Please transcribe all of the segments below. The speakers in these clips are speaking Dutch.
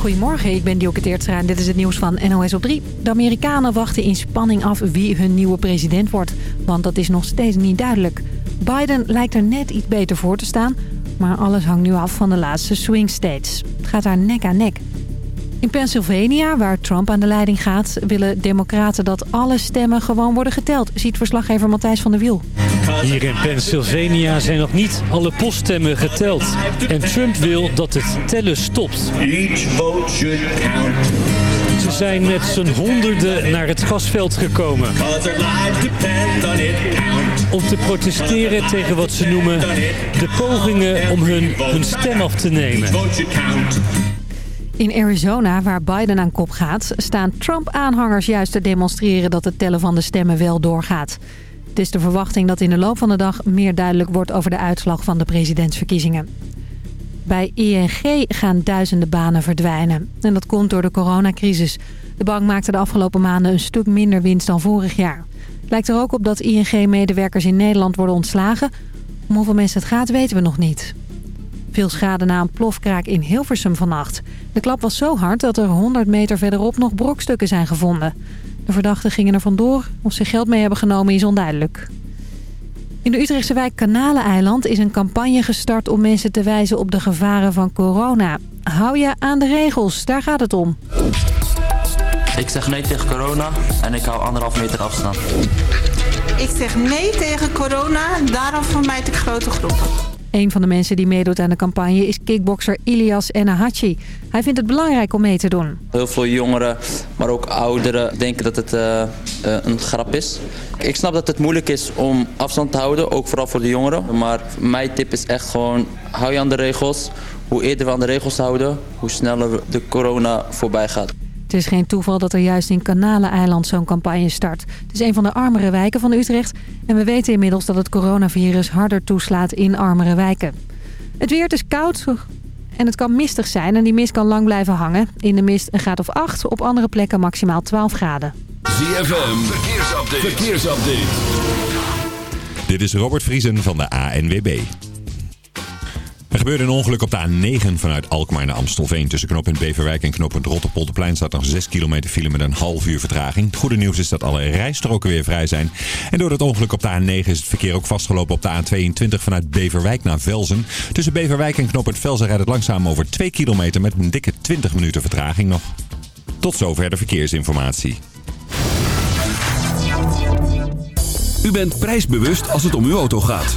Goedemorgen, ik ben Dioke Teertstra en dit is het nieuws van NOS op 3. De Amerikanen wachten in spanning af wie hun nieuwe president wordt. Want dat is nog steeds niet duidelijk. Biden lijkt er net iets beter voor te staan. Maar alles hangt nu af van de laatste swing states. Het gaat daar nek aan nek. In Pennsylvania, waar Trump aan de leiding gaat... willen democraten dat alle stemmen gewoon worden geteld... ziet verslaggever Matthijs van der Wiel. Hier in Pennsylvania zijn nog niet alle poststemmen geteld. En Trump wil dat het tellen stopt. Ze zijn met z'n honderden naar het gasveld gekomen. Om te protesteren tegen wat ze noemen de pogingen om hun, hun stem af te nemen. In Arizona, waar Biden aan kop gaat, staan Trump-aanhangers juist te demonstreren dat het tellen van de stemmen wel doorgaat. Het is de verwachting dat in de loop van de dag meer duidelijk wordt over de uitslag van de presidentsverkiezingen. Bij ING gaan duizenden banen verdwijnen. En dat komt door de coronacrisis. De bank maakte de afgelopen maanden een stuk minder winst dan vorig jaar. Lijkt er ook op dat ING-medewerkers in Nederland worden ontslagen. Om hoeveel mensen het gaat weten we nog niet. Veel schade na een plofkraak in Hilversum vannacht. De klap was zo hard dat er 100 meter verderop nog brokstukken zijn gevonden. De verdachten gingen er vandoor. Of ze geld mee hebben genomen is onduidelijk. In de Utrechtse wijk Kanaleneiland is een campagne gestart om mensen te wijzen op de gevaren van corona. Hou je aan de regels, daar gaat het om. Ik zeg nee tegen corona en ik hou anderhalf meter afstand. Ik zeg nee tegen corona, daarom vermijd ik grote groepen. Een van de mensen die meedoet aan de campagne is kickbokser Ilias Enahachi. Hij vindt het belangrijk om mee te doen. Heel veel jongeren, maar ook ouderen denken dat het uh, uh, een grap is. Ik snap dat het moeilijk is om afstand te houden, ook vooral voor de jongeren. Maar mijn tip is echt gewoon, hou je aan de regels. Hoe eerder we aan de regels houden, hoe sneller de corona voorbij gaat. Het is geen toeval dat er juist in Kanaleneiland zo'n campagne start. Het is een van de armere wijken van Utrecht. En we weten inmiddels dat het coronavirus harder toeslaat in armere wijken. Het weer is koud en het kan mistig zijn. En die mist kan lang blijven hangen. In de mist een graad of 8, op andere plekken maximaal 12 graden. ZFM, verkeersupdate. verkeersupdate. Dit is Robert Vriesen van de ANWB. Er gebeurde een ongeluk op de A9 vanuit Alkmaar naar Amstelveen. Tussen knooppunt Beverwijk en knooppunt Rotterpolderplein staat nog 6 kilometer file met een half uur vertraging. Het goede nieuws is dat alle rijstroken weer vrij zijn. En door het ongeluk op de A9 is het verkeer ook vastgelopen op de A22 vanuit Beverwijk naar Velzen. Tussen Beverwijk en knooppunt Velzen rijdt het langzaam over 2 kilometer met een dikke 20 minuten vertraging nog. Tot zover de verkeersinformatie. U bent prijsbewust als het om uw auto gaat.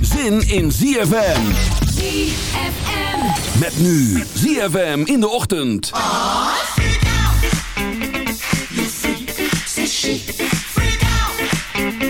zin in ZFM. ZFM. Met nu ZFM in de ochtend. Oh, freak out. You freak, says she. Freak out.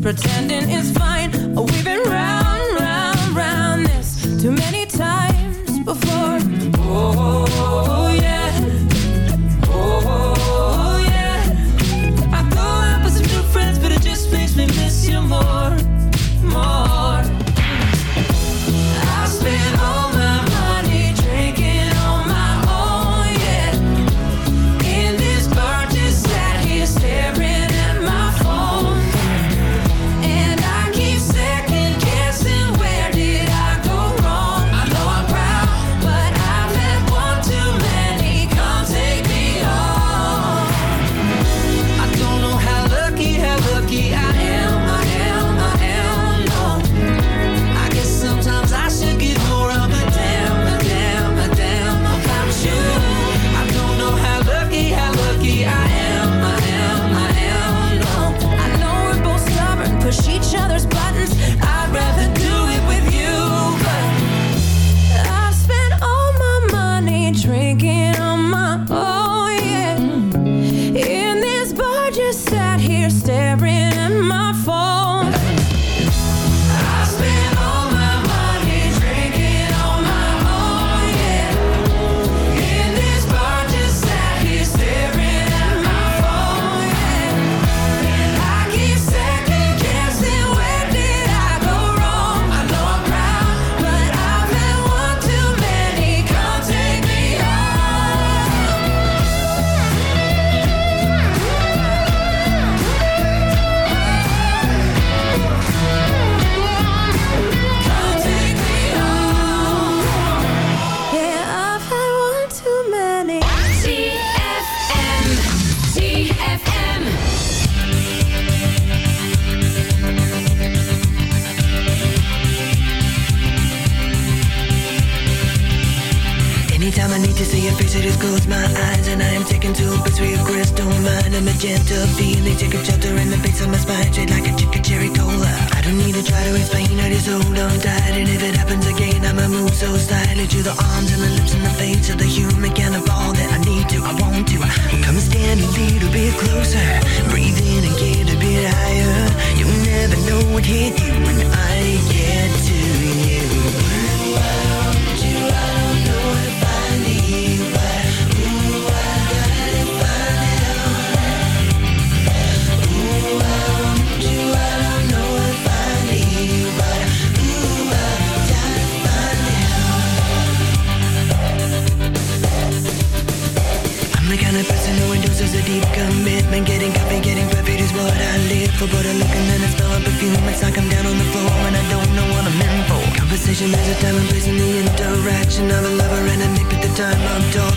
pretending it's fine. Oh, we've been right.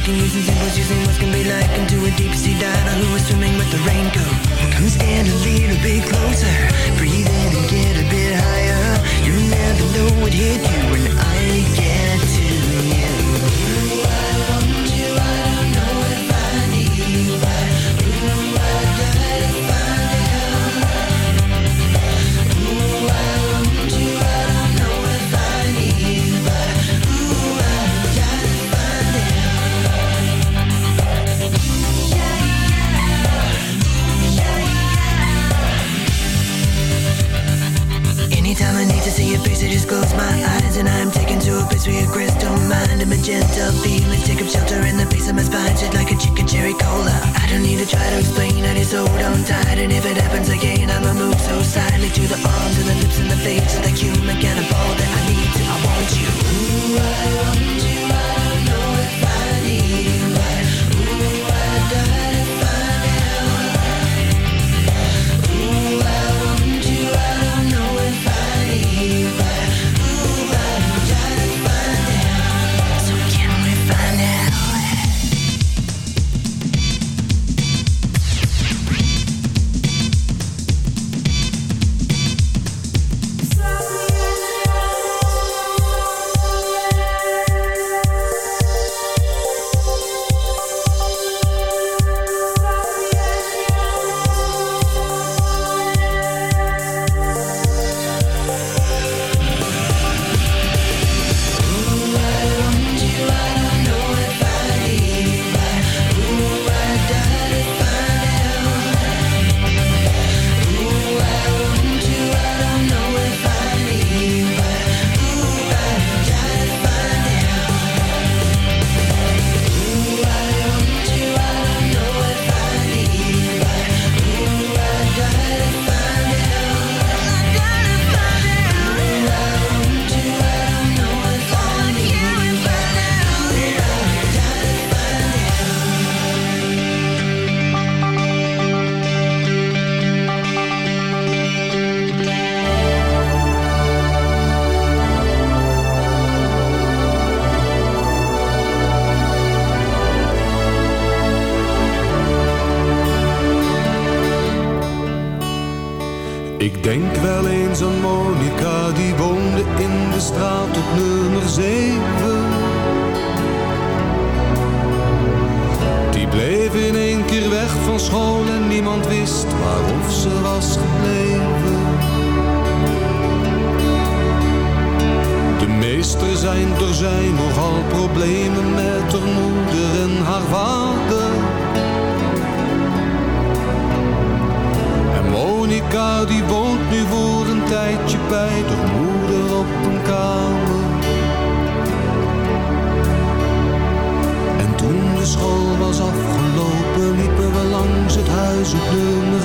can reason symbols using what can be like into a deep sea diver who is swimming with the raincoat. Come stand a little bit closer, breathe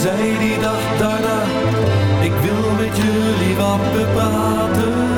zei die dag daarna, ik wil met jullie wat bepraten.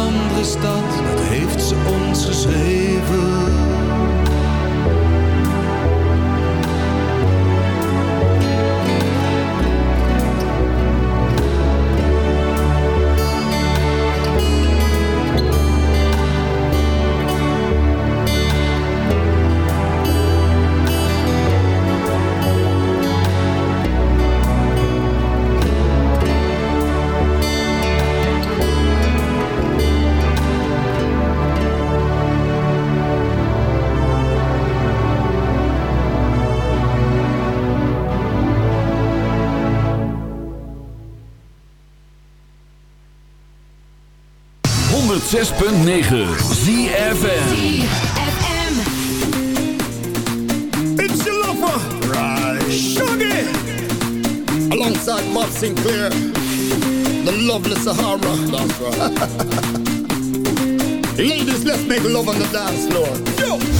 de stad, dat heeft ze ons geschreven. 106.9 ZFM. It's the lover, right. Alongside Bob Sinclair, the lovely Sahara. That's right. Ladies, let's make love on the dance floor. Yo.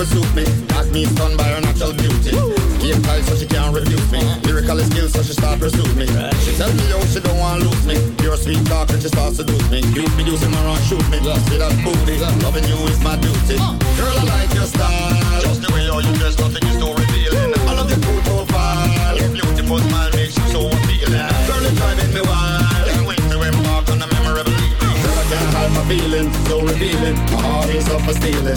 pursue me. Got me stunned by her natural beauty. Game tight so she can't refuse me. Lyrical skills so she start pursue me. She tell me yo she don't want lose me. Your sweet talk and she starts seduce me. Keep me using my wrong shoot me. See that booty, loving you is my duty. Girl I like your style, just the way all you dress, nothing is too revealing. I love your cool profile, your beautiful smile makes you so appealing. Girl it's driving me wild, can't to embark on a memorable. Girl I can't hide my feelings, so revealing. My heart is up for stealing.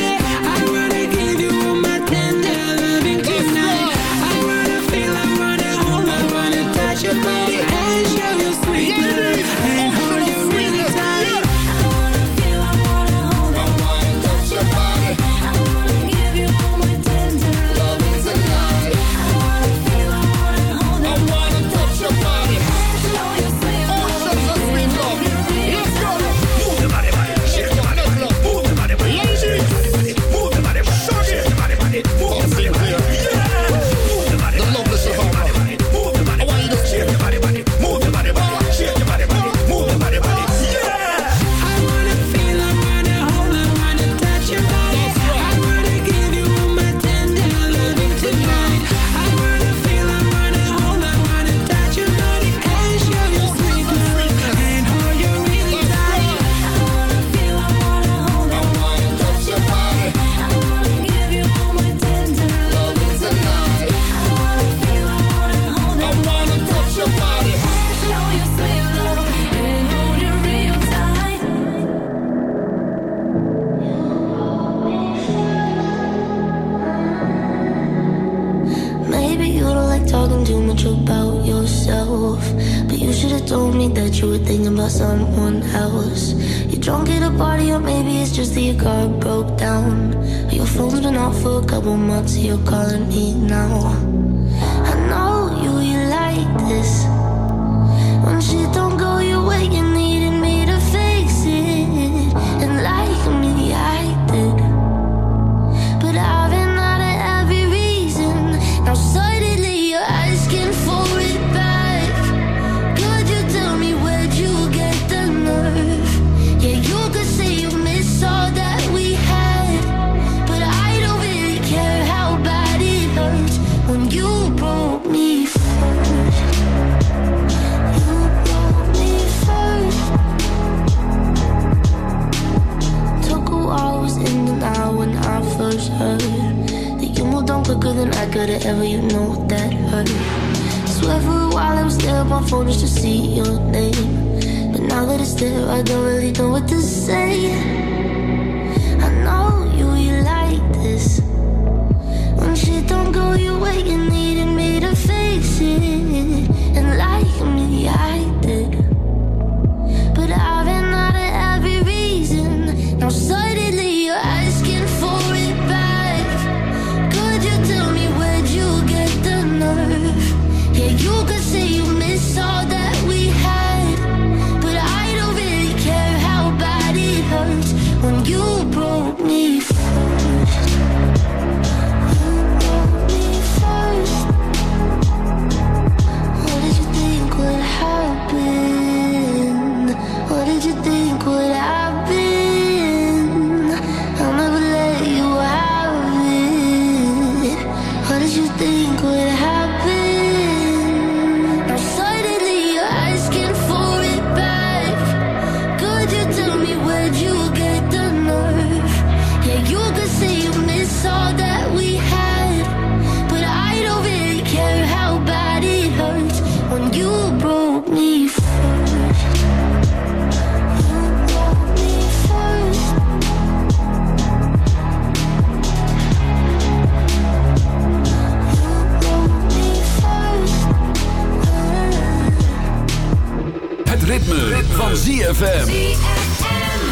ZFM.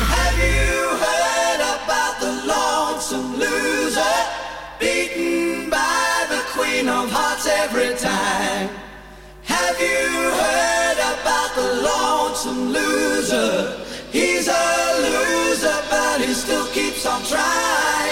Have you heard about the lonesome loser? Beaten by the queen of hearts every time. Have you heard about the lonesome loser? He's a loser, but he still keeps on trying.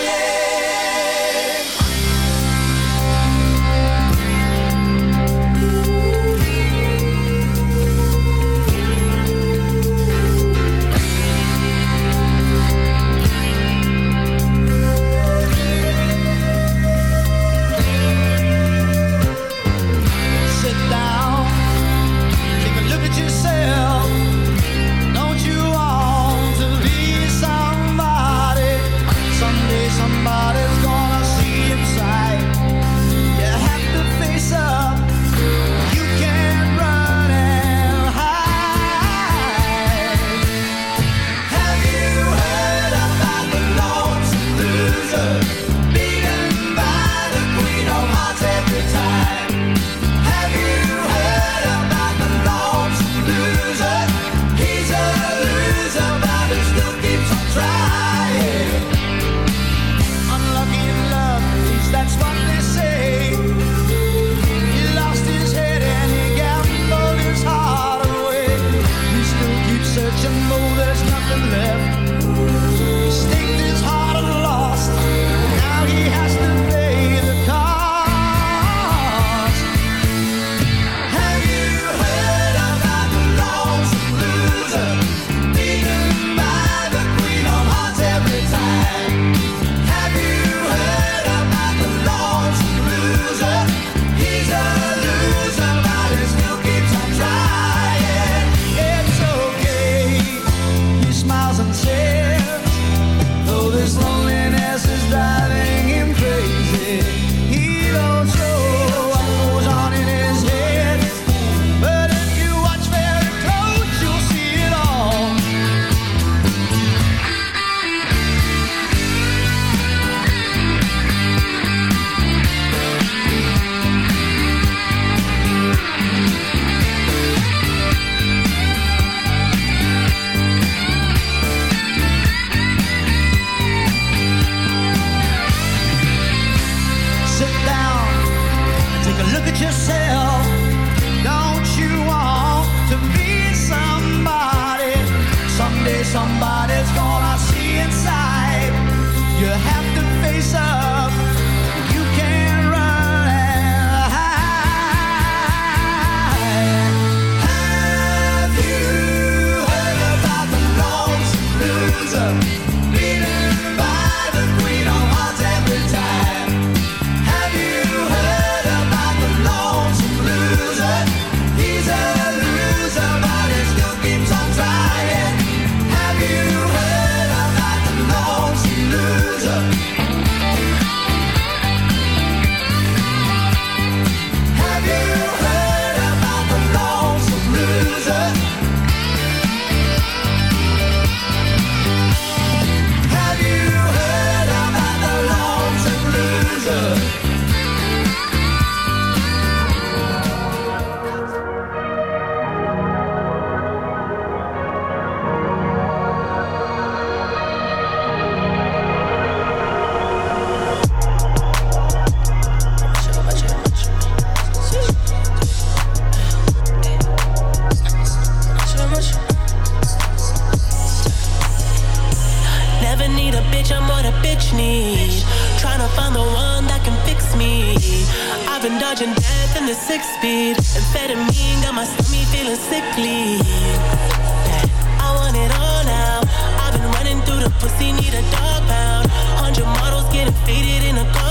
need a dog pound. Hundred models getting faded in a car.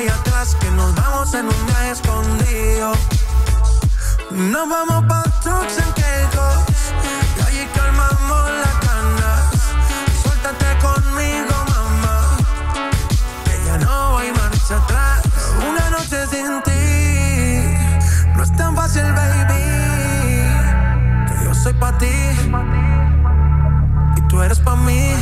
vaya atrás, que nos vamos en un viaje escondido. Nos vamos pa' trucks en quejos, y allí calmamos las canas. Suéltate conmigo, mamá, que ya no hay marcha atrás. Una noche sin ti, no es tan fácil, baby, que yo soy pa' ti, y tú eres pa' mí.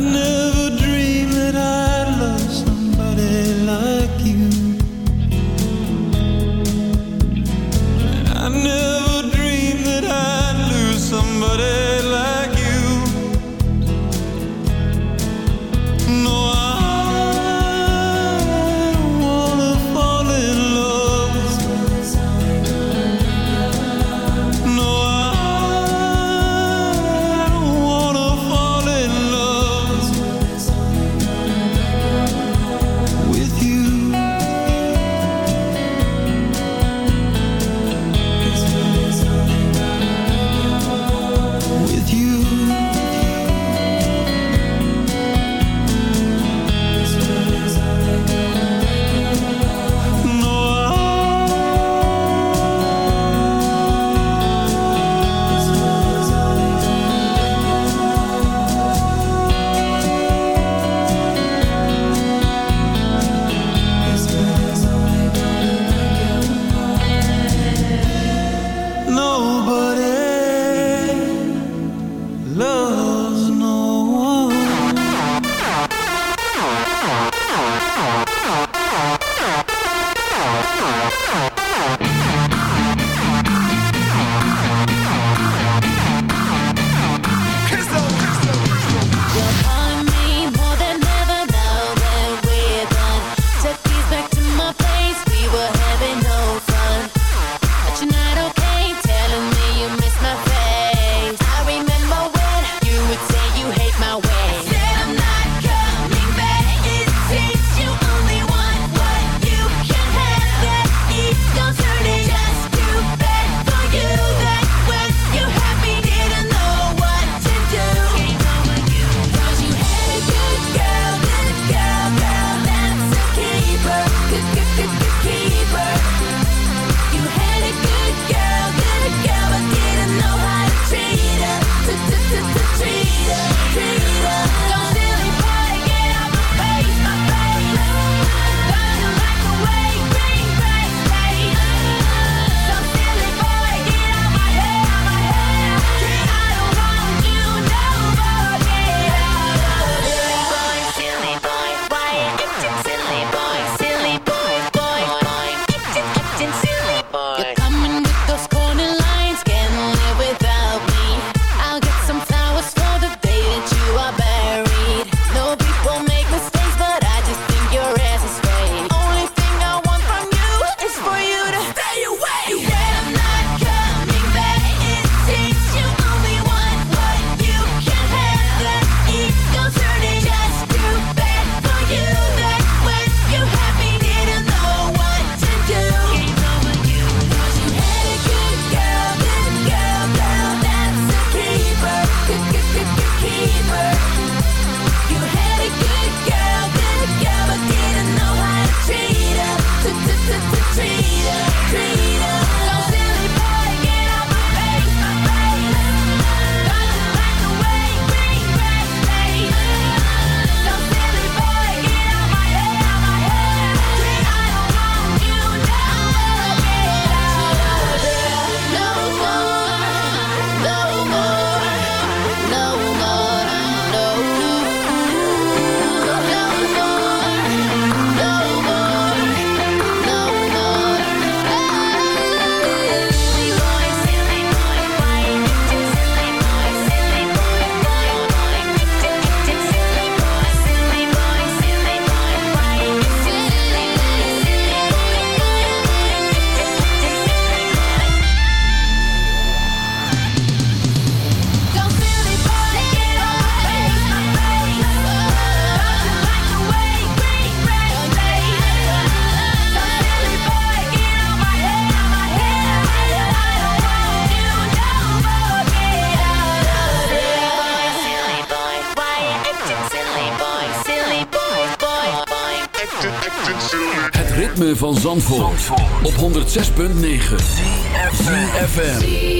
I knew Op 106.9 ZFM